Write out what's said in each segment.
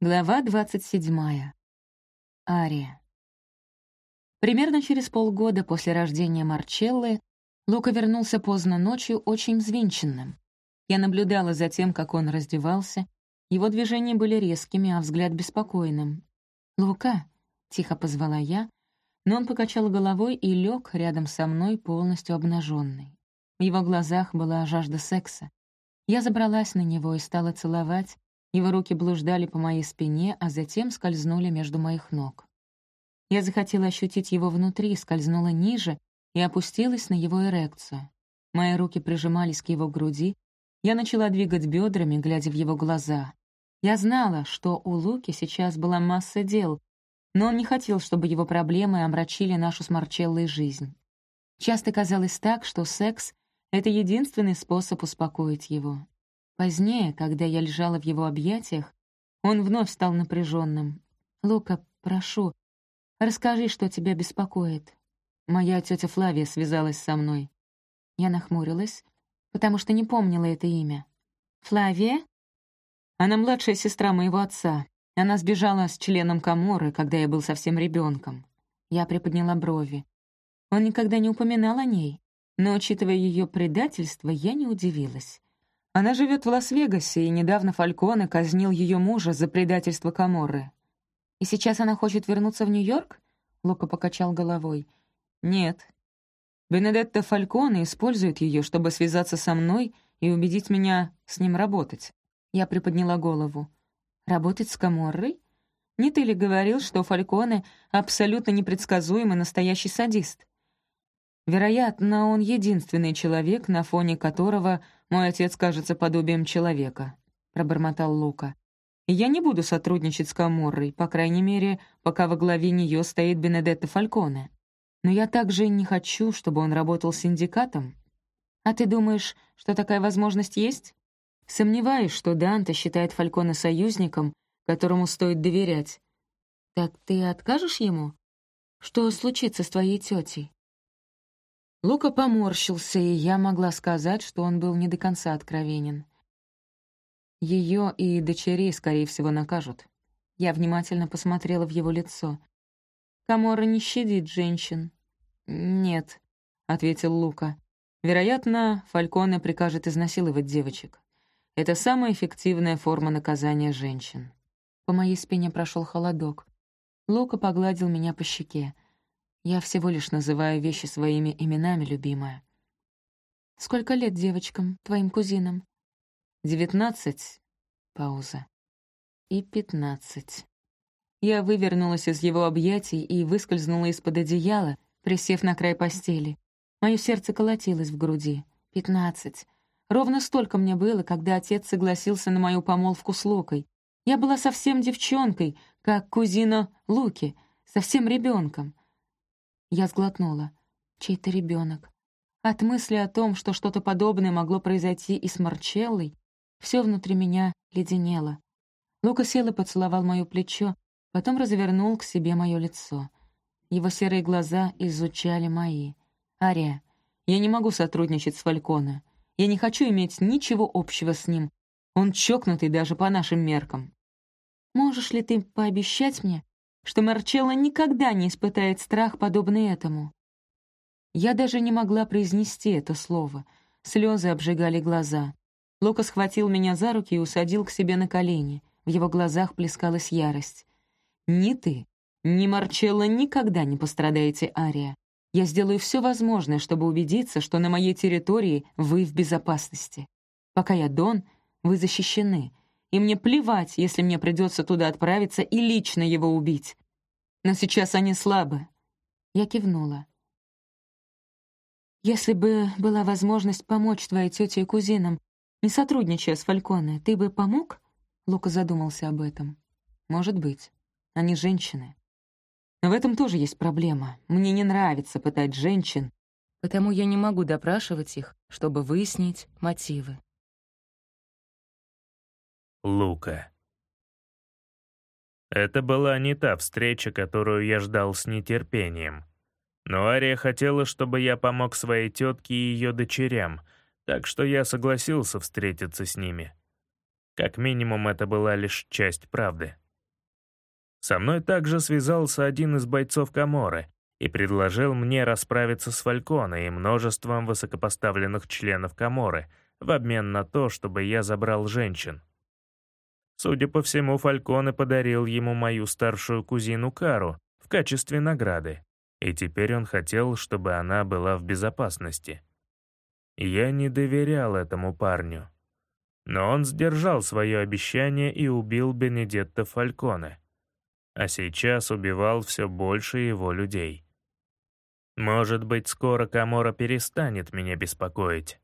Глава 27. Ария. Примерно через полгода после рождения Марчеллы Лука вернулся поздно ночью очень взвинченным. Я наблюдала за тем, как он раздевался. Его движения были резкими, а взгляд беспокойным. «Лука!» — тихо позвала я, но он покачал головой и лег рядом со мной полностью обнаженный. В его глазах была жажда секса. Я забралась на него и стала целовать, его руки блуждали по моей спине, а затем скользнули между моих ног. Я захотела ощутить его внутри, скользнула ниже и опустилась на его эрекцию. Мои руки прижимались к его груди, я начала двигать бедрами, глядя в его глаза. Я знала, что у Луки сейчас была масса дел, но он не хотел, чтобы его проблемы омрачили нашу с Марчеллой жизнь. Часто казалось так, что секс — это единственный способ успокоить его. Позднее, когда я лежала в его объятиях, он вновь стал напряженным. «Лука, прошу, расскажи, что тебя беспокоит». Моя тетя Флавия связалась со мной. Я нахмурилась, потому что не помнила это имя. «Флавия?» Она младшая сестра моего отца. Она сбежала с членом Каморы, когда я был совсем ребенком. Я приподняла брови. Он никогда не упоминал о ней, но, учитывая ее предательство, я не удивилась. Она живет в Лас-Вегасе, и недавно Фальконе казнил ее мужа за предательство Каморры. «И сейчас она хочет вернуться в Нью-Йорк?» Лука покачал головой. «Нет. Бенедетта Фальконе использует ее, чтобы связаться со мной и убедить меня с ним работать». Я приподняла голову. «Работать с Каморрой? Не ты ли говорил, что Фальконе — абсолютно непредсказуемый настоящий садист? Вероятно, он единственный человек, на фоне которого мой отец кажется подобием человека», — пробормотал Лука. «Я не буду сотрудничать с Каморрой, по крайней мере, пока во главе нее стоит Бенедетто Фальконе. Но я также не хочу, чтобы он работал синдикатом. А ты думаешь, что такая возможность есть? Сомневаюсь, что Данте считает Фальконе союзником, которому стоит доверять. Так ты откажешь ему? Что случится с твоей тетей? Лука поморщился, и я могла сказать, что он был не до конца откровенен. Ее и дочерей, скорее всего, накажут. Я внимательно посмотрела в его лицо. «Камора не щадит женщин». «Нет», — ответил Лука. «Вероятно, Фальконе прикажет изнасиловать девочек. Это самая эффективная форма наказания женщин». По моей спине прошел холодок. Лука погладил меня по щеке. Я всего лишь называю вещи своими именами, любимая. Сколько лет девочкам, твоим кузинам? Девятнадцать. Пауза. И пятнадцать. Я вывернулась из его объятий и выскользнула из-под одеяла, присев на край постели. Мое сердце колотилось в груди. Пятнадцать. Ровно столько мне было, когда отец согласился на мою помолвку с Лукой. Я была совсем девчонкой, как кузина Луки, совсем ребенком. Я сглотнула. Чей-то ребенок. От мысли о том, что что-то подобное могло произойти и с Марчеллой, все внутри меня леденело. Лука сел и поцеловал мое плечо, потом развернул к себе мое лицо. Его серые глаза изучали мои. «Ария, я не могу сотрудничать с Фальконе. Я не хочу иметь ничего общего с ним. Он чокнутый даже по нашим меркам. Можешь ли ты пообещать мне, что Марчелло никогда не испытает страх, подобный этому. Я даже не могла произнести это слово. Слезы обжигали глаза. Лука схватил меня за руки и усадил к себе на колени. В его глазах плескалась ярость. «Ни ты, ни Марчелло никогда не пострадаете, Ария. Я сделаю все возможное, чтобы убедиться, что на моей территории вы в безопасности. Пока я Дон, вы защищены, и мне плевать, если мне придется туда отправиться и лично его убить. Но сейчас они слабы. Я кивнула. Если бы была возможность помочь твоей тете и кузинам, не сотрудничая с Фальконе, ты бы помог? Лука задумался об этом. Может быть. Они женщины. Но в этом тоже есть проблема. Мне не нравится пытать женщин, потому я не могу допрашивать их, чтобы выяснить мотивы. Лука. Это была не та встреча, которую я ждал с нетерпением. Но Ария хотела, чтобы я помог своей тетке и ее дочерям, так что я согласился встретиться с ними. Как минимум, это была лишь часть правды. Со мной также связался один из бойцов Каморы и предложил мне расправиться с Фальконой и множеством высокопоставленных членов Каморы в обмен на то, чтобы я забрал женщин. Судя по всему, Фальконе подарил ему мою старшую кузину Кару в качестве награды, и теперь он хотел, чтобы она была в безопасности. Я не доверял этому парню. Но он сдержал свое обещание и убил Бенедетто Фальконе. А сейчас убивал все больше его людей. Может быть, скоро Камора перестанет меня беспокоить.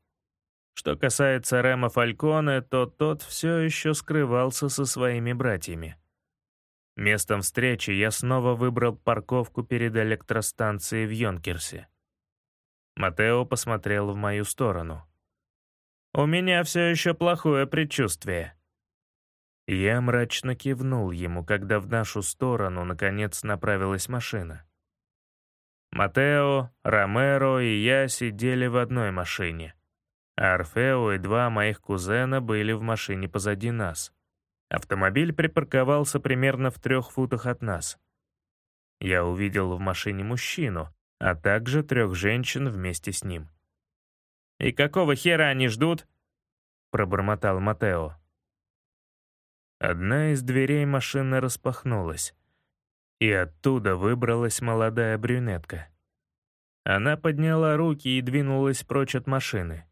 Что касается Рема Фальконе, то тот все еще скрывался со своими братьями. Местом встречи я снова выбрал парковку перед электростанцией в Йонкерсе. Матео посмотрел в мою сторону. «У меня все еще плохое предчувствие». Я мрачно кивнул ему, когда в нашу сторону наконец направилась машина. Матео, Ромеро и я сидели в одной машине — Орфео и два моих кузена были в машине позади нас. Автомобиль припарковался примерно в трех футах от нас. Я увидел в машине мужчину, а также трех женщин вместе с ним. «И какого хера они ждут?» — пробормотал Матео. Одна из дверей машины распахнулась, и оттуда выбралась молодая брюнетка. Она подняла руки и двинулась прочь от машины.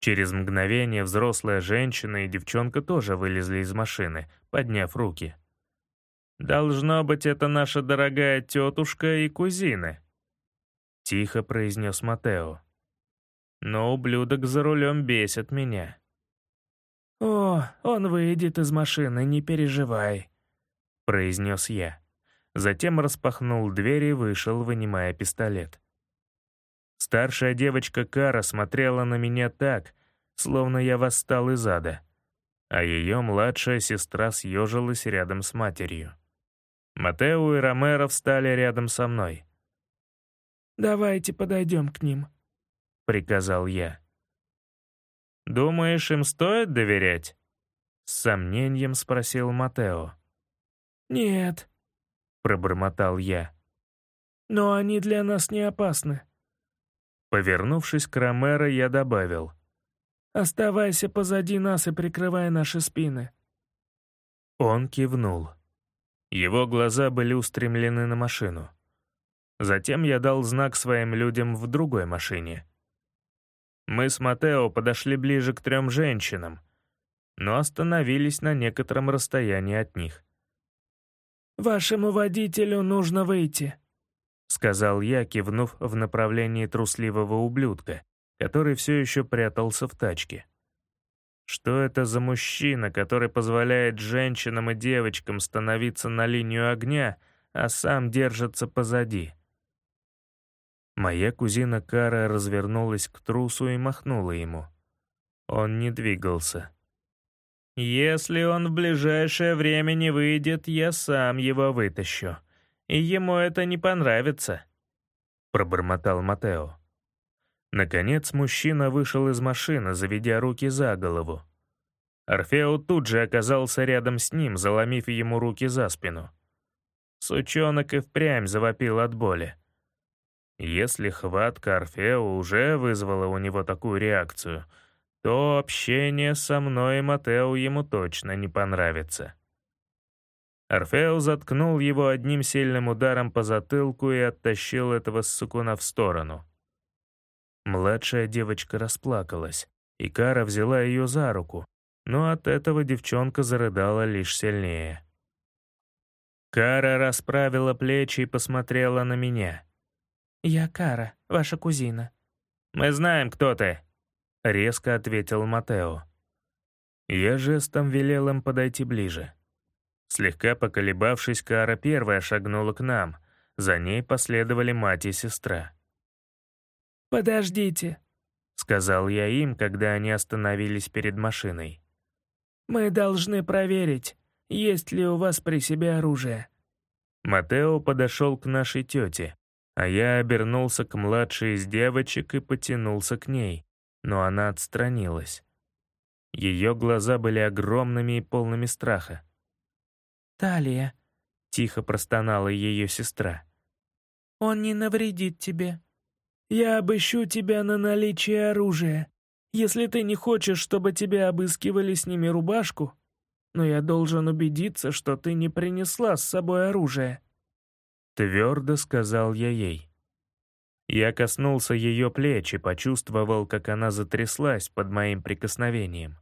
Через мгновение взрослая женщина и девчонка тоже вылезли из машины, подняв руки. «Должно быть, это наша дорогая тетушка и кузины», — тихо произнес Матео. «Но ублюдок за рулем бесит меня». «О, он выйдет из машины, не переживай», — произнес я. Затем распахнул дверь и вышел, вынимая пистолет. Старшая девочка Кара смотрела на меня так, словно я восстал из ада, а ее младшая сестра съежилась рядом с матерью. Матео и Ромеро встали рядом со мной. «Давайте подойдем к ним», — приказал я. «Думаешь, им стоит доверять?» — с сомнением спросил Матео. «Нет», — пробормотал я. «Но они для нас не опасны. Повернувшись к Ромеро, я добавил. «Оставайся позади нас и прикрывай наши спины». Он кивнул. Его глаза были устремлены на машину. Затем я дал знак своим людям в другой машине. Мы с Матео подошли ближе к трем женщинам, но остановились на некотором расстоянии от них. «Вашему водителю нужно выйти», — сказал я, кивнув в направлении трусливого ублюдка, который все еще прятался в тачке. Что это за мужчина, который позволяет женщинам и девочкам становиться на линию огня, а сам держится позади? Моя кузина Кара развернулась к трусу и махнула ему. Он не двигался. «Если он в ближайшее время не выйдет, я сам его вытащу», и ему это не понравится», — пробормотал Матео. Наконец мужчина вышел из машины, заведя руки за голову. Орфео тут же оказался рядом с ним, заломив ему руки за спину. Сучонок и впрямь завопил от боли. Если хватка Орфео уже вызвала у него такую реакцию, то общение со мной и Матео ему точно не понравится. Орфео заткнул его одним сильным ударом по затылку и оттащил этого ссукуна в сторону. Младшая девочка расплакалась, и Кара взяла ее за руку, но от этого девчонка зарыдала лишь сильнее. Кара расправила плечи и посмотрела на меня. «Я Кара, ваша кузина». «Мы знаем, кто ты», — резко ответил Матео. Я жестом велел им подойти ближе. Слегка поколебавшись, Кара первая шагнула к нам. За ней последовали мать и сестра. «Подождите», — сказал я им, когда они остановились перед машиной. «Мы должны проверить, есть ли у вас при себе оружие». Матео подошел к нашей тете, а я обернулся к младшей из девочек и потянулся к ней, но она отстранилась. Ее глаза были огромными и полными страха. «Талия», — тихо простонала ее сестра. «Он не навредит тебе. Я обыщу тебя на наличие оружия. Если ты не хочешь, чтобы тебя обыскивали, сними рубашку. Но я должен убедиться, что ты не принесла с собой оружие». Твердо сказал я ей. Я коснулся ее плеч и почувствовал, как она затряслась под моим прикосновением.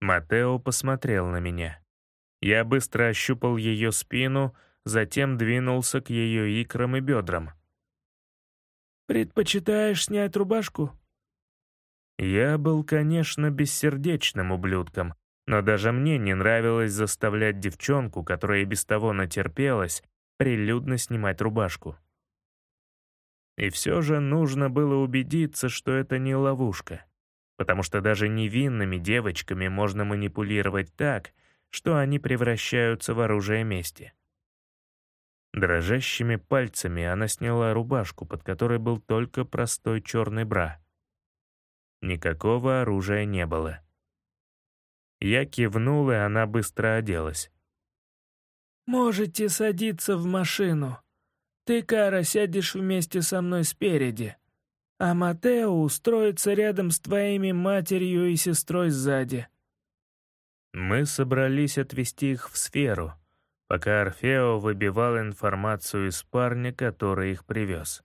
Матео посмотрел на меня. Я быстро ощупал ее спину, затем двинулся к ее икрам и бедрам. «Предпочитаешь снять рубашку?» Я был, конечно, бессердечным ублюдком, но даже мне не нравилось заставлять девчонку, которая и без того натерпелась, прилюдно снимать рубашку. И все же нужно было убедиться, что это не ловушка, потому что даже невинными девочками можно манипулировать так, что они превращаются в оружие мести. Дрожащими пальцами она сняла рубашку, под которой был только простой черный бра. Никакого оружия не было. Я кивнул, и она быстро оделась. «Можете садиться в машину. Ты, Кара, сядешь вместе со мной спереди, а Матео устроится рядом с твоими матерью и сестрой сзади». Мы собрались отвезти их в сферу, пока Орфео выбивал информацию из парня, который их привез.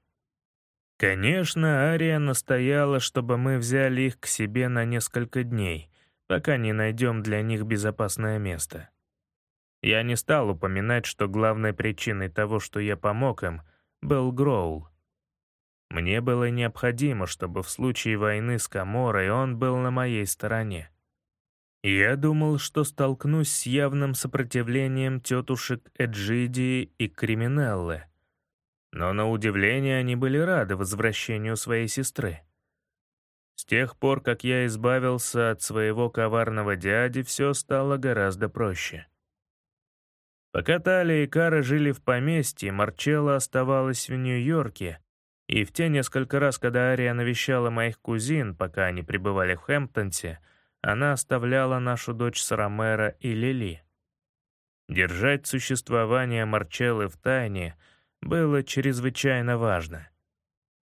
Конечно, Ария настояла, чтобы мы взяли их к себе на несколько дней, пока не найдем для них безопасное место. Я не стал упоминать, что главной причиной того, что я помог им, был Гроул. Мне было необходимо, чтобы в случае войны с Каморой он был на моей стороне. Я думал, что столкнусь с явным сопротивлением тетушек Эджидии и Криминеллы. Но на удивление они были рады возвращению своей сестры. С тех пор, как я избавился от своего коварного дяди, все стало гораздо проще. Пока Талия и Кара жили в поместье, Марчелла оставалась в Нью-Йорке, и в те несколько раз, когда Ария навещала моих кузин, пока они пребывали в Хэмптонсе, она оставляла нашу дочь Сарамера и Лили. Держать существование Марчеллы в тайне было чрезвычайно важно.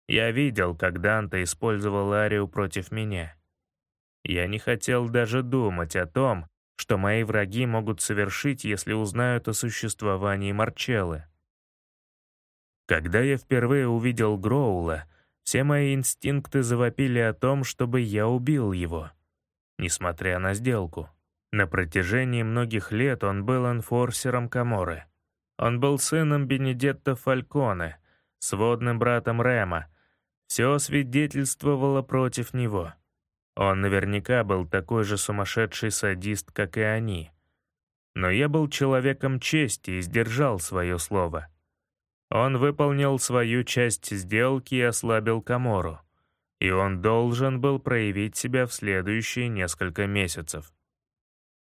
Я видел, как Данте использовал Арию против меня. Я не хотел даже думать о том, что мои враги могут совершить, если узнают о существовании Марчеллы. Когда я впервые увидел Гроула, все мои инстинкты завопили о том, чтобы я убил его несмотря на сделку. На протяжении многих лет он был энфорсером Каморы. Он был сыном Бенедетто Фальконе, сводным братом Рема. Все свидетельствовало против него. Он наверняка был такой же сумасшедший садист, как и они. Но я был человеком чести и сдержал свое слово. Он выполнил свою часть сделки и ослабил Камору и он должен был проявить себя в следующие несколько месяцев.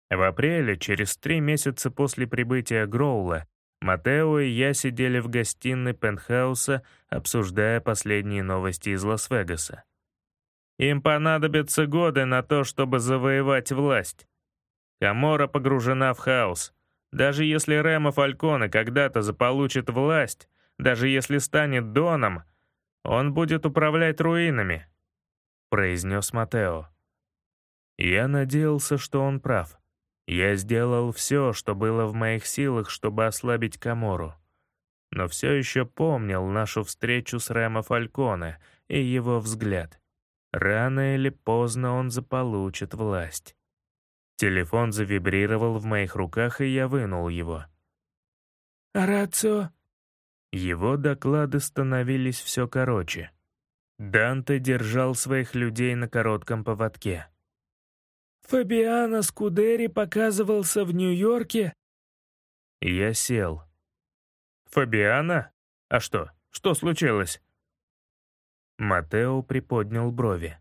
В апреле, через три месяца после прибытия Гроула, Матео и я сидели в гостиной пентхауса, обсуждая последние новости из Лас-Вегаса. Им понадобятся годы на то, чтобы завоевать власть. Камора погружена в хаос. Даже если Ремо Фальконе когда-то заполучит власть, даже если станет Доном, он будет управлять руинами», — произнес Матео. Я надеялся, что он прав. Я сделал все, что было в моих силах, чтобы ослабить Камору. Но все еще помнил нашу встречу с Ремо Фальконе и его взгляд. Рано или поздно он заполучит власть. Телефон завибрировал в моих руках, и я вынул его. «Рацио?» Его доклады становились все короче. Данте держал своих людей на коротком поводке. «Фабиано Скудери показывался в Нью-Йорке?» Я сел. «Фабиано? А что? Что случилось?» Матео приподнял брови.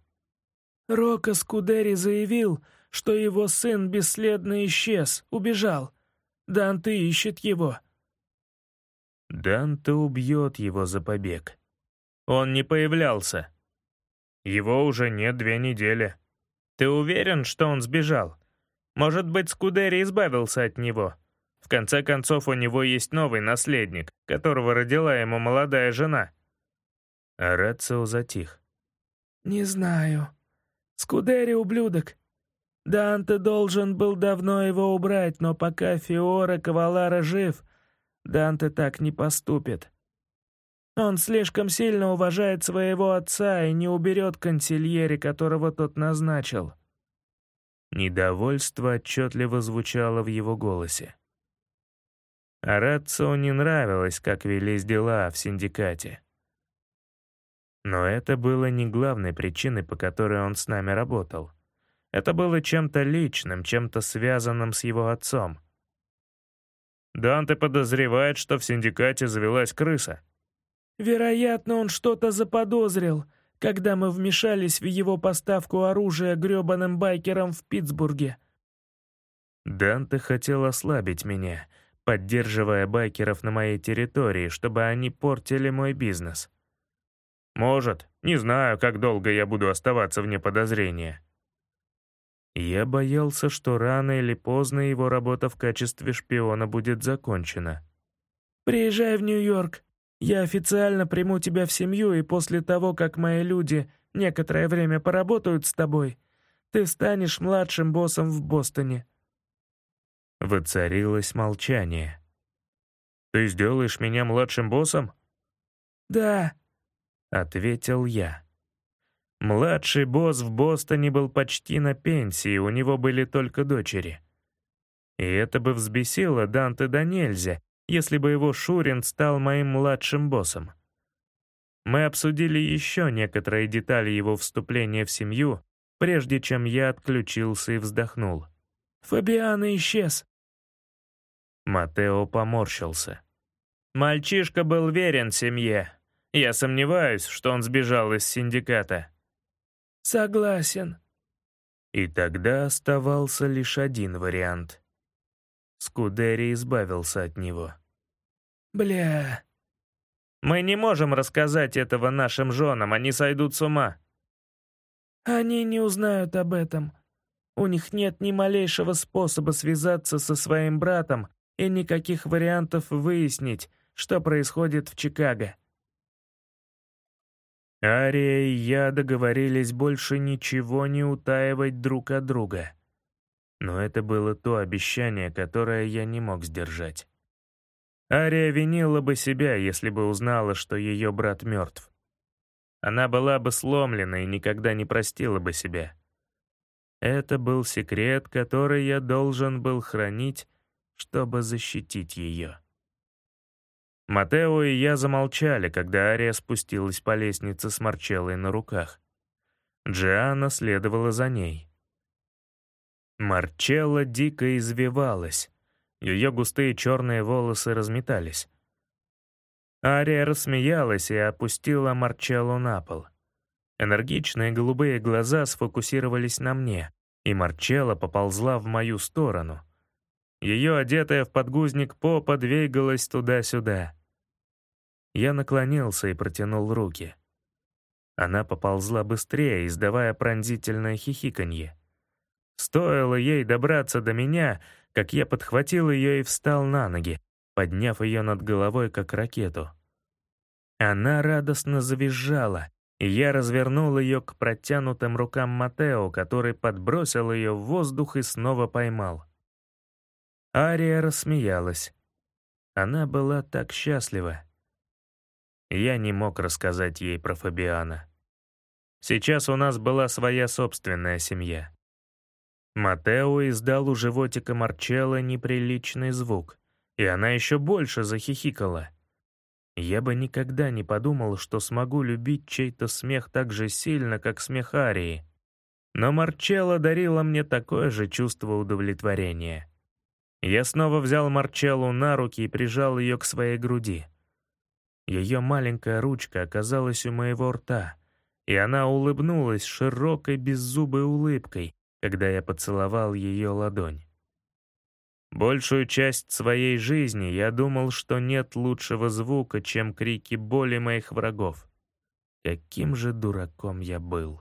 Рока Скудери заявил, что его сын бесследно исчез, убежал. Данте ищет его. Данте убьет его за побег. Он не появлялся. Его уже нет две недели. Ты уверен, что он сбежал? Может быть, Скудери избавился от него? В конце концов, у него есть новый наследник, которого родила ему молодая жена». Арацио затих. «Не знаю. Скудери ублюдок. Данте должен был давно его убрать, но пока Фиора Кавалара жив, Данте так не поступит. Он слишком сильно уважает своего отца и не уберет консильери, которого тот назначил». Недовольство отчетливо звучало в его голосе. Арацио не нравилось, как велись дела в синдикате. Но это было не главной причиной, по которой он с нами работал. Это было чем-то личным, чем-то связанным с его отцом. Данте подозревает, что в синдикате завелась крыса. Вероятно, он что-то заподозрил, когда мы вмешались в его поставку оружия грёбаным байкерам в Питтсбурге. Данте хотел ослабить меня, поддерживая байкеров на моей территории, чтобы они портили мой бизнес. Может, не знаю, как долго я буду оставаться вне подозрения. Я боялся, что рано или поздно его работа в качестве шпиона будет закончена. «Приезжай в Нью-Йорк. Я официально приму тебя в семью, и после того, как мои люди некоторое время поработают с тобой, ты станешь младшим боссом в Бостоне». Воцарилось молчание. «Ты сделаешь меня младшим боссом?» «Да», — ответил я. Младший босс в Бостоне был почти на пенсии, у него были только дочери. И это бы взбесило Данте до нельзя, если бы его Шурин стал моим младшим боссом. Мы обсудили еще некоторые детали его вступления в семью, прежде чем я отключился и вздохнул. «Фабиано исчез». Матео поморщился. «Мальчишка был верен семье. Я сомневаюсь, что он сбежал из синдиката». «Согласен». И тогда оставался лишь один вариант. Скудери избавился от него. «Бля...» «Мы не можем рассказать этого нашим женам, они сойдут с ума». «Они не узнают об этом. У них нет ни малейшего способа связаться со своим братом и никаких вариантов выяснить, что происходит в Чикаго. Ария и я договорились больше ничего не утаивать друг от друга. Но это было то обещание, которое я не мог сдержать. Ария винила бы себя, если бы узнала, что ее брат мертв. Она была бы сломлена и никогда не простила бы себя. Это был секрет, который я должен был хранить, чтобы защитить ее. Матео и я замолчали, когда Ария спустилась по лестнице с Марчеллой на руках. Джиана следовала за ней. Марчелла дико извивалась. Ее густые черные волосы разметались. Ария рассмеялась и опустила Марчеллу на пол. Энергичные голубые глаза сфокусировались на мне, и Марчелла поползла в мою сторону. Ее одетая в подгузник попа двигалась туда-сюда. Я наклонился и протянул руки. Она поползла быстрее, издавая пронзительное хихиканье. Стоило ей добраться до меня, как я подхватил ее и встал на ноги, подняв ее над головой, как ракету. Она радостно завизжала, и я развернул ее к протянутым рукам Матео, который подбросил ее в воздух и снова поймал. Ария рассмеялась. Она была так счастлива. Я не мог рассказать ей про Фабиана. Сейчас у нас была своя собственная семья. Матео издал у животика Марчелло неприличный звук, и она еще больше захихикала. Я бы никогда не подумал, что смогу любить чей-то смех так же сильно, как смех Арии. Но Марчелло дарила мне такое же чувство удовлетворения. Я снова взял Марчеллу на руки и прижал ее к своей груди. Ее маленькая ручка оказалась у моего рта, и она улыбнулась широкой беззубой улыбкой, когда я поцеловал ее ладонь. Большую часть своей жизни я думал, что нет лучшего звука, чем крики боли моих врагов. Каким же дураком я был.